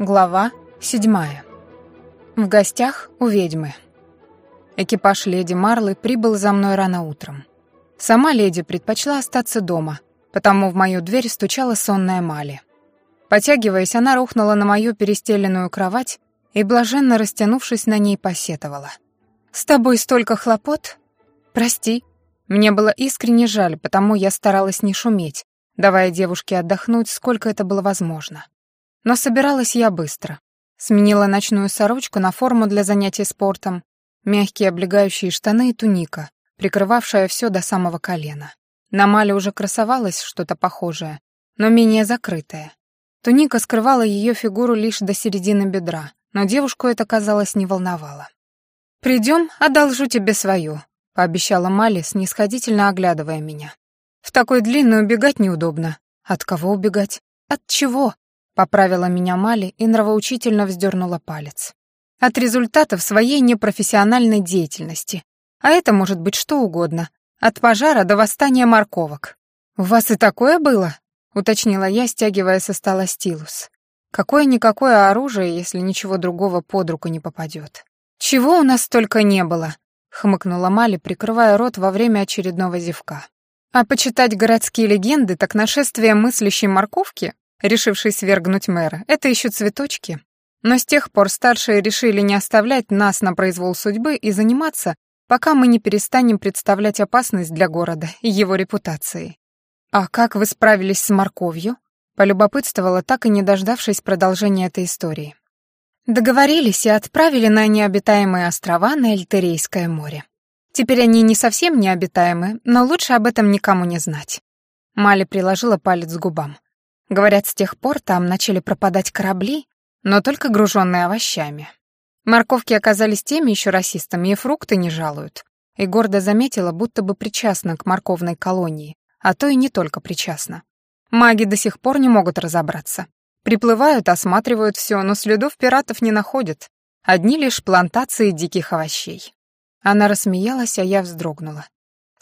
Глава седьмая. В гостях у ведьмы. Экипаж леди Марлы прибыл за мной рано утром. Сама леди предпочла остаться дома, потому в мою дверь стучала сонная Мали. Потягиваясь, она рухнула на мою перестеленную кровать и, блаженно растянувшись на ней, посетовала. «С тобой столько хлопот? Прости». Мне было искренне жаль, потому я старалась не шуметь, давая девушке отдохнуть, сколько это было возможно. Но собиралась я быстро. Сменила ночную сорочку на форму для занятий спортом, мягкие облегающие штаны и туника, прикрывавшая все до самого колена. На Мале уже красовалось что-то похожее, но менее закрытое. Туника скрывала ее фигуру лишь до середины бедра, но девушку это, казалось, не волновало. «Придем, одолжу тебе свою», — пообещала Мали, снисходительно оглядывая меня. «В такой длинной убегать неудобно. От кого убегать? От чего?» Поправила меня Мали и нравоучительно вздернула палец. От результатов своей непрофессиональной деятельности. А это может быть что угодно. От пожара до восстания морковок. «У вас и такое было?» — уточнила я, стягивая со стола стилус. Какое-никакое оружие, если ничего другого под руку не попадет. «Чего у нас только не было?» — хмыкнула Мали, прикрывая рот во время очередного зевка. «А почитать городские легенды, так нашествие мыслящей морковки решивший свергнуть мэра, это еще цветочки. Но с тех пор старшие решили не оставлять нас на произвол судьбы и заниматься, пока мы не перестанем представлять опасность для города и его репутации. «А как вы справились с морковью?» — полюбопытствовала, так и не дождавшись продолжения этой истории. Договорились и отправили на необитаемые острова на Эльтерейское море. Теперь они не совсем необитаемы, но лучше об этом никому не знать. Мали приложила палец к губам. Говорят, с тех пор там начали пропадать корабли, но только груженные овощами. Морковки оказались теми еще расистами, и фрукты не жалуют. И гордо заметила, будто бы причастна к морковной колонии, а то и не только причастна. Маги до сих пор не могут разобраться. Приплывают, осматривают все, но следов пиратов не находят. Одни лишь плантации диких овощей. Она рассмеялась, а я вздрогнула.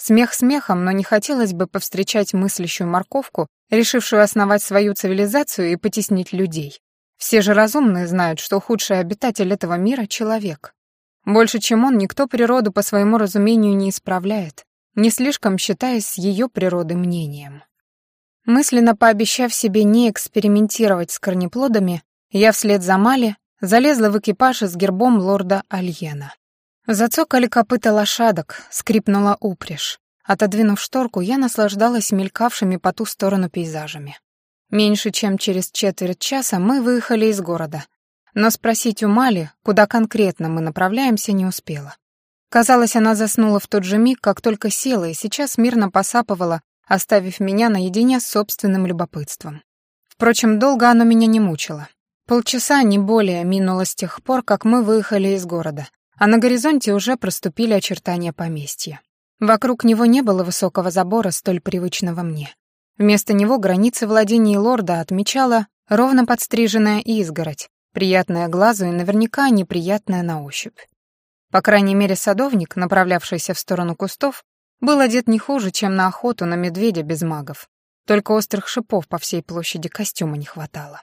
Смех смехом, но не хотелось бы повстречать мыслящую морковку, решившую основать свою цивилизацию и потеснить людей. Все же разумные знают, что худший обитатель этого мира — человек. Больше, чем он, никто природу по своему разумению не исправляет, не слишком считаясь с ее природой мнением. Мысленно пообещав себе не экспериментировать с корнеплодами, я вслед за Мали залезла в экипаж с гербом лорда Альена. Зацокали копыта лошадок, скрипнула упряжь. Отодвинув шторку, я наслаждалась мелькавшими по ту сторону пейзажами. Меньше чем через четверть часа мы выехали из города. Но спросить у Мали, куда конкретно мы направляемся, не успела. Казалось, она заснула в тот же миг, как только села, и сейчас мирно посапывала, оставив меня наедине с собственным любопытством. Впрочем, долго оно меня не мучило. Полчаса, не более, минуло с тех пор, как мы выехали из города, а на горизонте уже проступили очертания поместья. Вокруг него не было высокого забора, столь привычного мне. Вместо него границы владений лорда отмечала ровно подстриженная изгородь, приятная глазу и наверняка неприятная на ощупь. По крайней мере, садовник, направлявшийся в сторону кустов, был одет не хуже, чем на охоту на медведя без магов. Только острых шипов по всей площади костюма не хватало.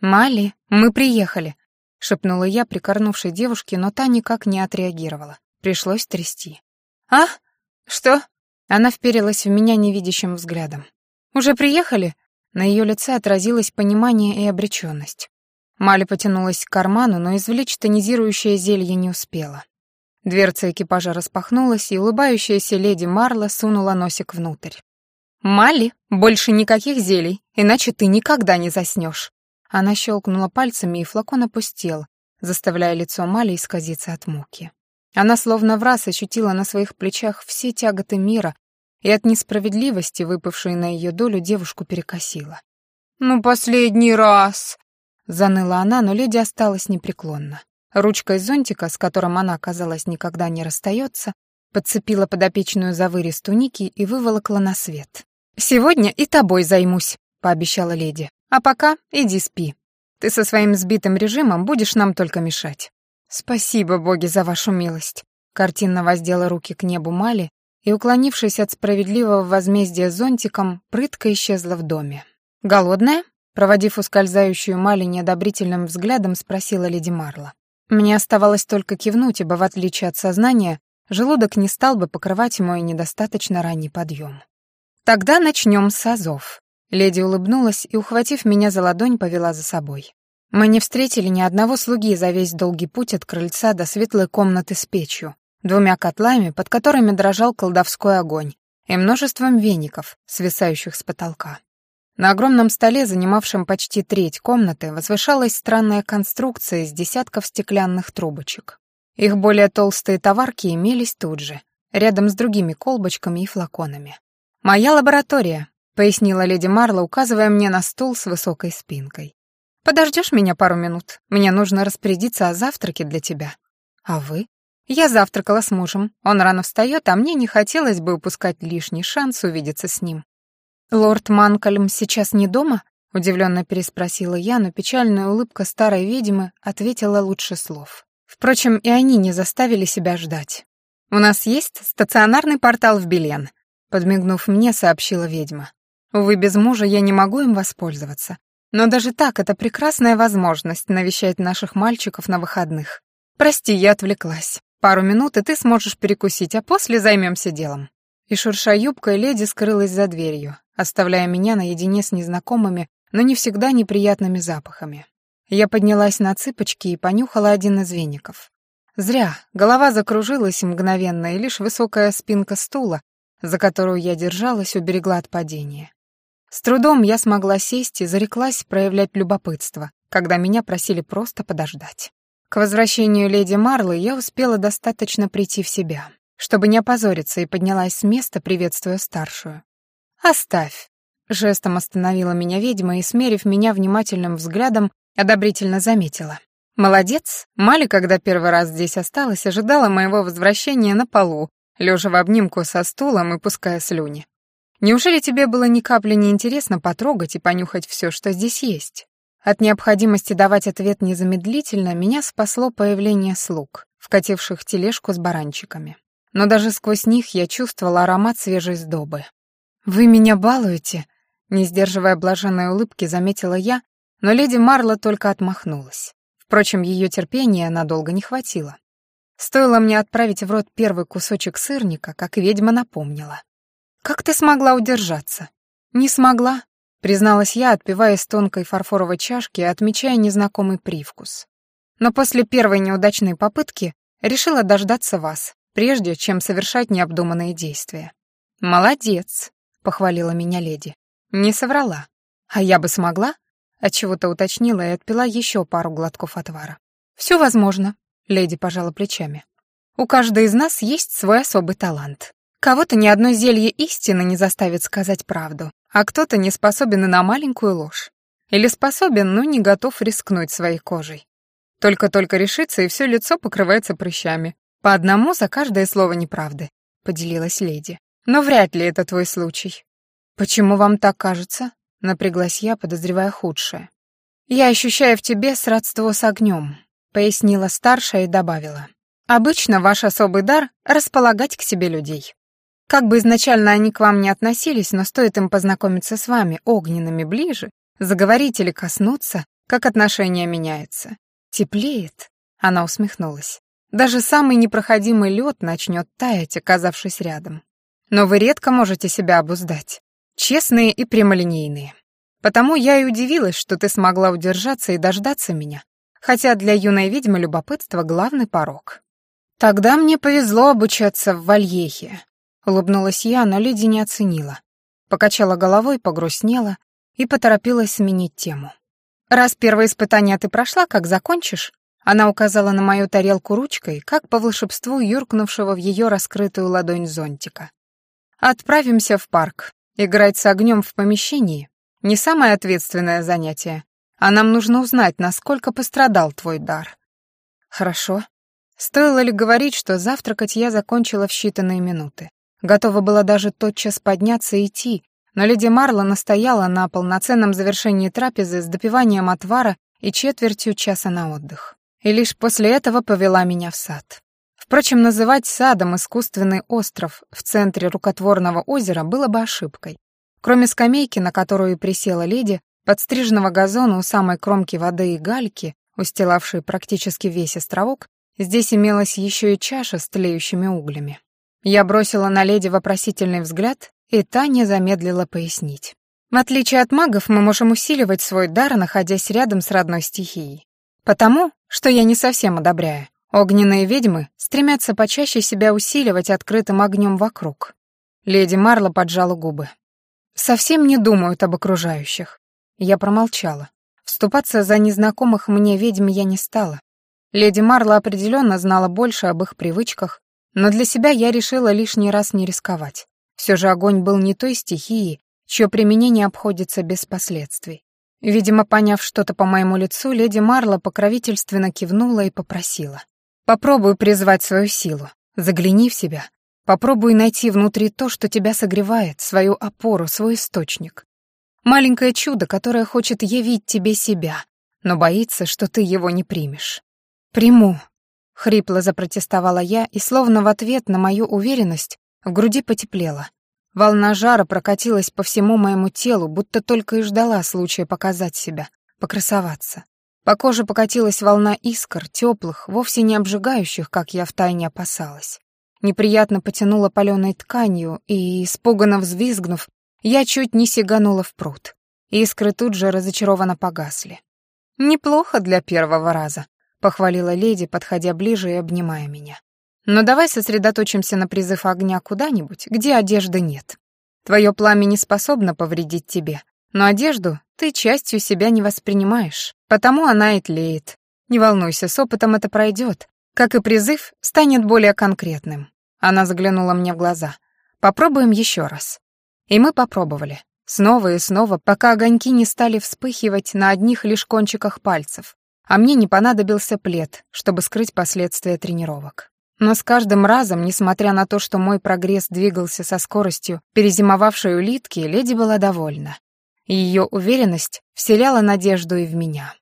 «Мали, мы приехали», шепнула я прикорнувшей девушке, но та никак не отреагировала. Пришлось трясти. «А? Что?» Она вперилась в меня невидящим взглядом. «Уже приехали?» На ее лице отразилось понимание и обреченность. Мали потянулась к карману, но извлечь тонизирующее зелье не успела. Дверца экипажа распахнулась, и улыбающаяся леди Марла сунула носик внутрь. «Мали, больше никаких зелий, иначе ты никогда не заснешь. Она щелкнула пальцами, и флакон опустел, заставляя лицо Мали исказиться от муки. Она словно в раз ощутила на своих плечах все тяготы мира, и от несправедливости, выпавшей на ее долю, девушку перекосила. «Ну, последний раз!» Заныла она, но леди осталась непреклонна. Ручкой зонтика, с которым она, казалось, никогда не расстается, подцепила подопечную за вырез туники и выволокла на свет. «Сегодня и тобой займусь», — пообещала леди. А пока иди спи. Ты со своим сбитым режимом будешь нам только мешать. Спасибо, боги, за вашу милость. Картинно воздела руки к небу Мали и, уклонившись от справедливого возмездия зонтиком, прытко исчезла в доме. «Голодная?» Проводив ускользающую Мали неодобрительным взглядом, спросила леди Марла. Мне оставалось только кивнуть, ибо, в отличие от сознания, желудок не стал бы покрывать мой недостаточно ранний подъем. «Тогда начнем с азов». Леди улыбнулась и, ухватив меня за ладонь, повела за собой. Мы не встретили ни одного слуги за весь долгий путь от крыльца до светлой комнаты с печью, двумя котлами, под которыми дрожал колдовской огонь, и множеством веников, свисающих с потолка. На огромном столе, занимавшем почти треть комнаты, возвышалась странная конструкция из десятков стеклянных трубочек. Их более толстые товарки имелись тут же, рядом с другими колбочками и флаконами. «Моя лаборатория», — пояснила леди Марла, указывая мне на стул с высокой спинкой. «Подождешь меня пару минут? Мне нужно распорядиться о завтраке для тебя». «А вы?» «Я завтракала с мужем. Он рано встает, а мне не хотелось бы упускать лишний шанс увидеться с ним». «Лорд Манкольм сейчас не дома?» — удивленно переспросила я, но печальная улыбка старой ведьмы ответила лучше слов. Впрочем, и они не заставили себя ждать. «У нас есть стационарный портал в Белен», — подмигнув мне, сообщила ведьма. «Увы, без мужа я не могу им воспользоваться. Но даже так это прекрасная возможность навещать наших мальчиков на выходных. Прости, я отвлеклась. Пару минут, и ты сможешь перекусить, а после займемся делом». И шурша юбкой, леди скрылась за дверью, оставляя меня наедине с незнакомыми, но не всегда неприятными запахами. Я поднялась на цыпочки и понюхала один из веников. Зря, голова закружилась мгновенно, и лишь высокая спинка стула, за которую я держалась, уберегла от падения. С трудом я смогла сесть и зареклась проявлять любопытство, когда меня просили просто подождать. К возвращению леди Марлы я успела достаточно прийти в себя, чтобы не опозориться, и поднялась с места, приветствуя старшую. «Оставь!» — жестом остановила меня ведьма и, смерив меня внимательным взглядом, одобрительно заметила. «Молодец! Мали, когда первый раз здесь осталась, ожидала моего возвращения на полу, лежа в обнимку со стулом и пуская слюни. Неужели тебе было ни капли не интересно потрогать и понюхать все, что здесь есть?» От необходимости давать ответ незамедлительно меня спасло появление слуг, вкативших тележку с баранчиками. Но даже сквозь них я чувствовала аромат свежей сдобы. «Вы меня балуете?» Не сдерживая блаженной улыбки, заметила я, но леди Марла только отмахнулась. Впрочем, ее терпения надолго не хватило. Стоило мне отправить в рот первый кусочек сырника, как ведьма напомнила. «Как ты смогла удержаться?» «Не смогла», — призналась я, отпивая из тонкой фарфоровой чашки и отмечая незнакомый привкус. «Но после первой неудачной попытки решила дождаться вас, прежде чем совершать необдуманные действия». «Молодец», — похвалила меня леди. «Не соврала. А я бы смогла?» Отчего-то уточнила и отпила еще пару глотков отвара. «Все возможно», — леди пожала плечами. «У каждой из нас есть свой особый талант. Кого-то ни одно зелье истины не заставит сказать правду, а кто-то не способен и на маленькую ложь. Или способен, но не готов рискнуть своей кожей. Только-только решится, и все лицо покрывается прыщами. По одному за каждое слово неправды», — поделилась леди. «Но вряд ли это твой случай». «Почему вам так кажется?» Напряглась я, подозревая худшее. «Я ощущаю в тебе сродство с огнем», — пояснила старшая и добавила. «Обычно ваш особый дар — располагать к себе людей. Как бы изначально они к вам не относились, но стоит им познакомиться с вами, огненными, ближе, заговорить или коснуться, как отношение меняется. Теплеет?» — она усмехнулась. «Даже самый непроходимый лед начнет таять, оказавшись рядом. Но вы редко можете себя обуздать. Честные и прямолинейные. Потому я и удивилась, что ты смогла удержаться и дождаться меня, хотя для юной ведьмы любопытство — главный порог. Тогда мне повезло обучаться в Вальехе. Улыбнулась я, но леди не оценила. Покачала головой, погрустнела и поторопилась сменить тему. «Раз первое испытание ты прошла, как закончишь?» Она указала на мою тарелку ручкой, как по волшебству юркнувшего в ее раскрытую ладонь зонтика. «Отправимся в парк. Играть с огнем в помещении — не самое ответственное занятие, а нам нужно узнать, насколько пострадал твой дар. Хорошо. Стоило ли говорить, что завтракать я закончила в считанные минуты? Готова была даже тотчас подняться и идти, но леди Марла настояла на полноценном завершении трапезы с допиванием отвара и четвертью часа на отдых. И лишь после этого повела меня в сад. Впрочем, называть садом искусственный остров в центре рукотворного озера было бы ошибкой. Кроме скамейки, на которую присела леди, подстриженного газона у самой кромки воды и гальки, устилавшей практически весь островок, здесь имелась еще и чаша с тлеющими углями. Я бросила на леди вопросительный взгляд, и та не замедлила пояснить. В отличие от магов, мы можем усиливать свой дар, находясь рядом с родной стихией. Потому, что я не совсем одобряю, огненные ведьмы стремятся почаще себя усиливать открытым огнем вокруг. Леди Марла поджала губы. Совсем не думают об окружающих. Я промолчала. Вступаться за незнакомых мне ведьм я не стала. Леди Марла определенно знала больше об их привычках, но для себя я решила лишний раз не рисковать. Все же огонь был не той стихией, чье применение обходится без последствий. Видимо, поняв что-то по моему лицу, леди Марла покровительственно кивнула и попросила. «Попробуй призвать свою силу. Загляни в себя. Попробуй найти внутри то, что тебя согревает, свою опору, свой источник. Маленькое чудо, которое хочет явить тебе себя, но боится, что ты его не примешь. «Приму», — хрипло запротестовала я, и словно в ответ на мою уверенность в груди потеплело. Волна жара прокатилась по всему моему телу, будто только и ждала случая показать себя, покрасоваться. По коже покатилась волна искр, теплых, вовсе не обжигающих, как я втайне опасалась. Неприятно потянула паленой тканью, и, испуганно взвизгнув, я чуть не сиганула в пруд. Искры тут же разочарованно погасли. «Неплохо для первого раза», — похвалила леди, подходя ближе и обнимая меня. Но давай сосредоточимся на призыв огня куда-нибудь, где одежды нет. Твое пламя не способно повредить тебе, но одежду ты частью себя не воспринимаешь, потому она и тлеет. Не волнуйся, с опытом это пройдет, как и призыв станет более конкретным. Она заглянула мне в глаза. Попробуем еще раз. И мы попробовали. Снова и снова, пока огоньки не стали вспыхивать на одних лишь кончиках пальцев, а мне не понадобился плед, чтобы скрыть последствия тренировок. Но с каждым разом, несмотря на то, что мой прогресс двигался со скоростью перезимовавшей улитки, леди была довольна. Ее уверенность вселяла надежду и в меня.